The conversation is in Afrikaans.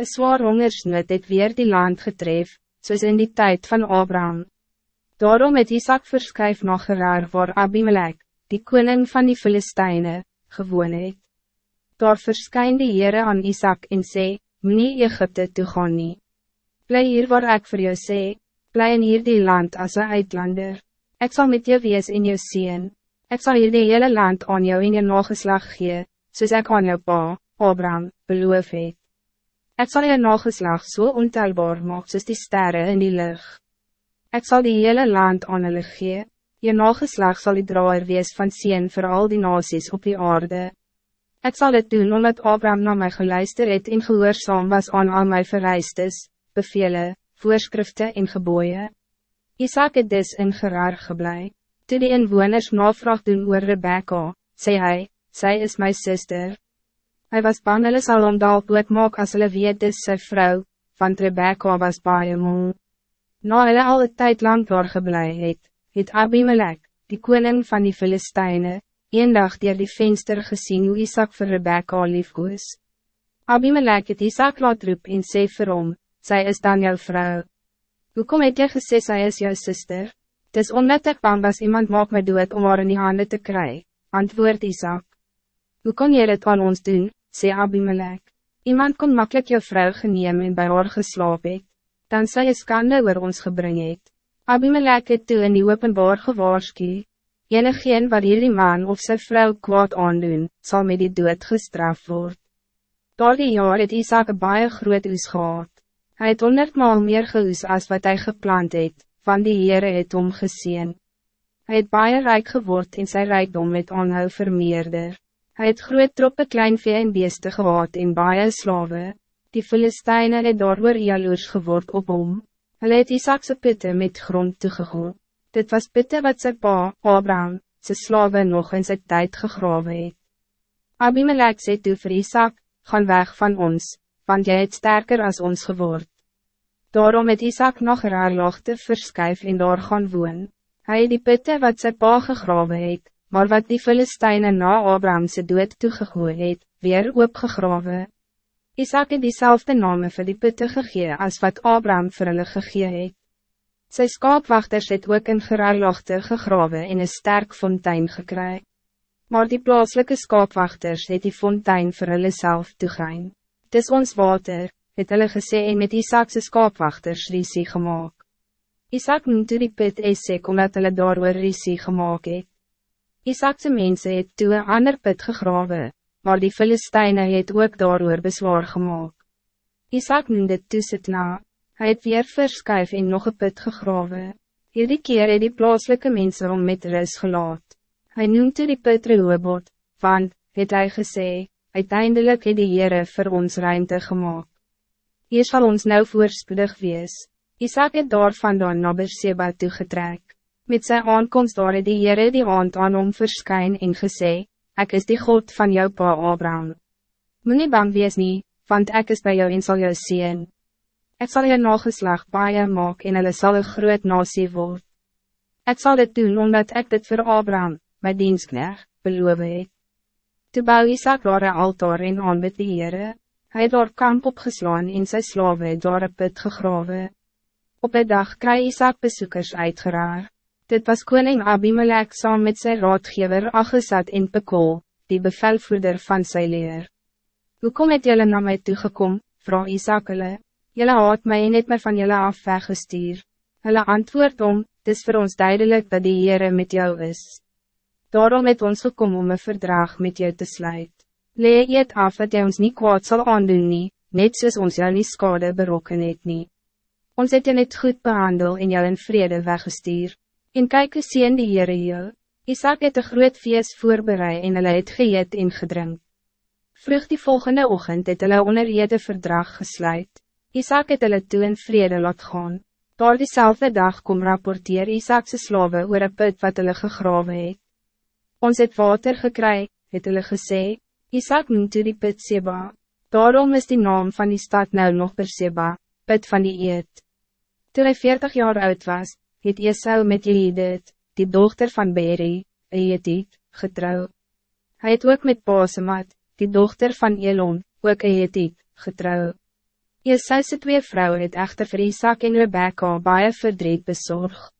Een zwaar hongersnood het weer die land getref, soos in die tijd van Abraham. Daarom het Isaac verskuif na Gerar waar Abimelech, die koning van die Filisteine, gewoon het. Daar verskyn die Heere aan Isaac en sê, Meneer Egypte toe gaan nie. Bly hier waar ik voor jou sê, bly in hier die land als een uitlander. Ik zal met jou wees in jou zien. Ik zal hier die hele land aan jou in je nageslag gee, soos ek aan jou pa, Abraham, beloof het. Ik zal je nageslag so ontelbaar maak soos die sterren in die lucht. Ik zal die hele land aan hulle gee, je nageslag zal die draaier wees van zien voor al die nasies op die aarde. Ik zal het doen omdat Abraham naar mij geluister het en gehoorzaam was aan al mijn vereistes, bevelen, voorschriften en geboeien. Isaac het dus in Gerar geblei. Toe die inwoners navraag doen oor Rebecca, sê hy, sy is mijn zuster. Hij was bang hulle sal om dalk maak as hulle weet dis sy vrou, want Rebecca was baie moe. Na hulle al het tyd lang doorgeblij het, het Abimelech, die koning van die Filisteine, een dag dier die venster gezien hoe Isaac vir Rebecca liefkoes. Abimelech het Isaac laat roep en sê vir hom, sy is dan jou vrouw. Hoekom het jy gesê sy is jou sister? Het is omdat ek bang was iemand maak my dood om haar in die handen te kry, antwoord Isaac. Hoe kon jy dit aan ons doen, sê Abimelech. Iemand kon makkelijk jou vrouw geneem en bij haar geslaap het dan sy je skande oor ons gebring het. Abimelech het toe in die openbaar gewaarski, enigeen wat hierdie man of sy vrou kwaad aandoen, zal met die dood gestraft worden. Door die jaar het Isaac een baie groot oes gehad. Hy het honderdmaal meer geoes as wat hij geplant het, van die Heere het omgezien. Hij het baie rijk geword en sy rijkdom het aanhou vermeerder. Hij het groot troppe klein vee en beeste gehad en baie slawe. Die Filisteine het daaroor jaloers geword op hom. Hulle het Isaacse pitte met grond toegegoed. Dit was pitte wat sy pa, Abraham, sy slawe nog in sy tijd gegrawe het. Abimelech sê toe vir Isaac, gaan weg van ons, want jy het sterker als ons geword. Daarom het Isaac nog raar laagte verskuif en daar gaan woon. Hy het die pitte wat sy pa gegrawe het, maar wat die Filisteine na Abrahamse dood toegegoed het, weer oopgegrawe. Isaac het diezelfde name vir die putte gegee as wat Abraham vir hulle gegee het. Sy skaapwachters het ook in gerarlochte gegrawe en een sterk fontein gekry. Maar die plaaslike skaapwachters het die fontein vir hulle self toegein. Dis ons water, het hulle gesê en met Isaacse skaapwachters risie gemaakt. Isaac noem toe die put Esek omdat hulle daar risie gemaakt het. Isaacse mense het toe een ander put gegrawe, maar die Filisteine het ook daarover bezwaar gemaakt. Isaac noemde toe sit na, hy het weer verskuif en nog een put gegrawe. Hierdie keer het die plaaslike mense om met rus gelaat. Hy noemde die put Rehobot, want, het hy gesê, uiteindelik het die Heere vir ons ruimte gemaakt. Hier zal ons nou voorspoedig wees. Isaac het daar vandaan na Berseba toegetrek. Met zijn aankomst het die Heere die aand aan hom verskyn en gesê, ik is die God van jou pa Abraham. Moet nie bang wees nie, want ik is bij jou en zal jou zien. Ik zal je nageslag baie maak en hulle sal een groot nasie word. Ek sal dit doen omdat ik dit voor Abraham, my diensknecht, beloof het. Toe bou Isaac daar een altaar en aanbid die Heere, hy het daar kamp opgeslaan en sy slawe het daar een put gegrawe. Op een dag kry Isaac bezoekers uitgeraar. Dit was koning Abimelech saam met zijn raadgever Agesat in Pekol, die bevelvoerder van sy leer. Hoe kom het jylle na my toegekom, hulle, jylle haat my en het my van jylle af weggestuur. Hulle antwoord om, het is voor ons duidelijk dat die Heere met jou is. Daarom het ons gekom om een verdrag met jou te sluit. Lee eet af dat jy ons niet kwaad zal aandoen nie, net soos ons jou nie skade berokken het nie. Ons het jy net goed behandel en jou in vrede weggestuur. En kyk hoe sien die Heere jou, Isaac het een groot feest voorbereid en hulle het geëet en gedrink. Vroeg die volgende ochtend het hulle onder jede verdrag gesluit. Isaac het hulle toe in vrede laat gaan. Daar diezelfde dag kom rapporteer Isaacse slawe oor een put wat hulle gegrawe het. Ons het water gekry, het hulle gesê, Isaac noem toe die put Seba. Daarom is die naam van die stad nou nog per Seba, put van die eet. Toen hij 40 jaar oud was, het Esau met Jehidit, die dochter van Beri, Eetit, getrouw. Hij het ook met Pasemat, die dochter van Elon, ook Eetit, getrouw. Jesaus' twee vrouwen het echter vir Isaac en Rebecca baie verdriet bezorg.